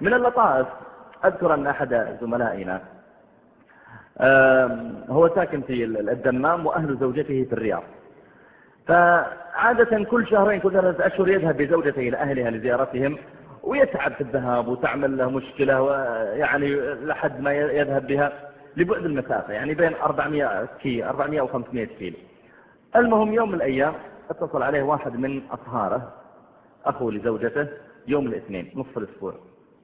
من اللطائف. أذكر أن أحد زملائنا هو ساكن في الدمام وأهل زوجته في الرياض. فعادة كل شهرين كل ثلاثة أشهر يذهب بزوجته إلى أهلها لزيارتهم ويتعب في الذهاب وتعمل له مشكلة ويعني لحد ما يذهب بها لبعد المسافة يعني بين 400 كيلو 400 أو 500 كيلو. المهم يوم من الأيام اتصل عليه واحد من أصهاره أخو لزوجته يوم الاثنين نصف الأسبوع.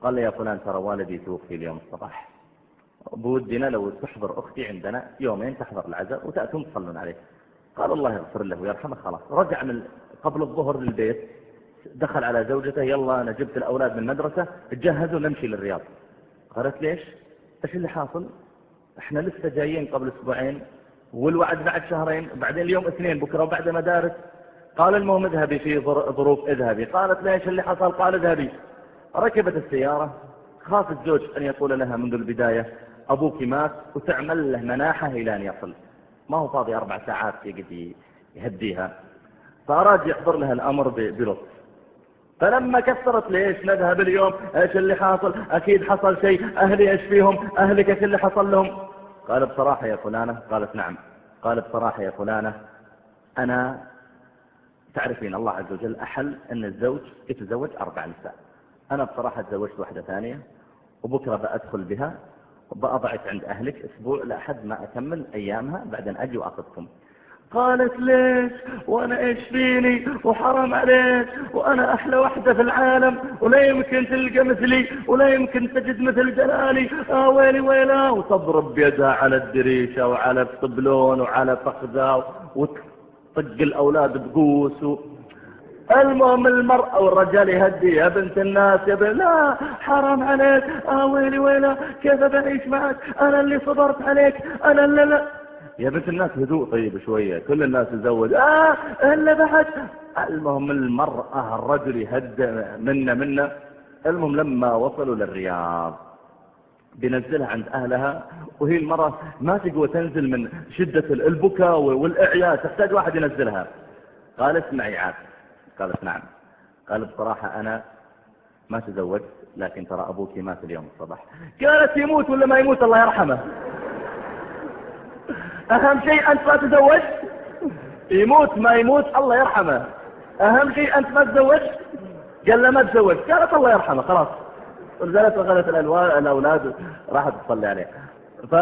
قال لي يا فلان ترى والدي توفي اليوم الصباح. بودنا لو تحضر أختي عندنا يومين تحضر العزاء وتأتون تصلون عليه. قال الله يغفر له ويرحمه خلاص رجع من قبل الظهر للبيت دخل على زوجته يلا أنا جبت الأولاد من المدرسة تجهزوا نمشي للرياض. قالت ليش؟ إيش اللي حاصل؟ إحنا لسه جايين قبل أسبوعين والوعد بعد شهرين بعدين اليوم اثنين بكرة وبعد مدارس. قال المهم اذهبي في ظروف اذهبي. قالت ليش اللي حصل؟ قال اذهبي. ركبت السيارة خاف الزوج أن يقول لها منذ البداية. أبوك مات وتعمل له مناحة إلى أن يصل. ما هو فاضي أربع ساعات يقدر يهديها. فأراد يحضر لها الأمر بلطف. فلما كثرت ليش نذهب اليوم؟ إيش اللي حاصل؟ أكيد حصل شيء. أهلي إيش فيهم؟ أهلك إيش اللي حصل لهم؟ قال بصراحة يا فلانة قالت نعم. قال بصراحة يا فلانة أنا تعرفين الله عز وجل أحل أن الزوج يتزوج أربع نساء. أنا بصراحة تزوجت واحدة ثانية وبكرة بأدخل بها وبأضعك عند أهلك أسبوع لحد ما أكمل أيامها بعدين أجي وأخذكم قالت ليش؟ وأنا إيش فيني؟ وحرام عليك وأنا أحلى وحدة في العالم ولا يمكن تلقى مثلي ولا يمكن تجد مثل جلالي. آه ويلي ويلا. وتضرب بيدها على الدريشة وعلى الطبلون وعلى فخذها وتطق الأولاد بقوس المهم المرأة والرجال يهدي يا بنت الناس يا بنت لا حرام عليك. آه ويلي ويلا كيف بعيش معك؟ أنا اللي صبرت عليك. أنا اللي لا. يا بنت الناس هدوء طيب شوية. كل الناس تزوج. آه إلا بعد. المهم المرأة الرجل يهدى منا منا. المهم لما وصلوا للرياض بنزلها عند أهلها. وهي المرأة ما تقوى تنزل من شدة البكاء والإعياء. تحتاج واحد ينزلها. قال اسمعي عاد. قالت نعم. قال بصراحة أنا ما تزوجت لكن ترى أبوك مات اليوم الصباح. قالت يموت ولا ما يموت؟ الله يرحمه. أهم شيء أنت ما تزوجت؟ يموت ما يموت؟ الله يرحمه. أهم شيء أنت ما تزوجت؟ قال لا ما تزوجت. قالت الله يرحمه. خلاص. ونزلت وغلت الأولاد راحت تصلي عليه. ف...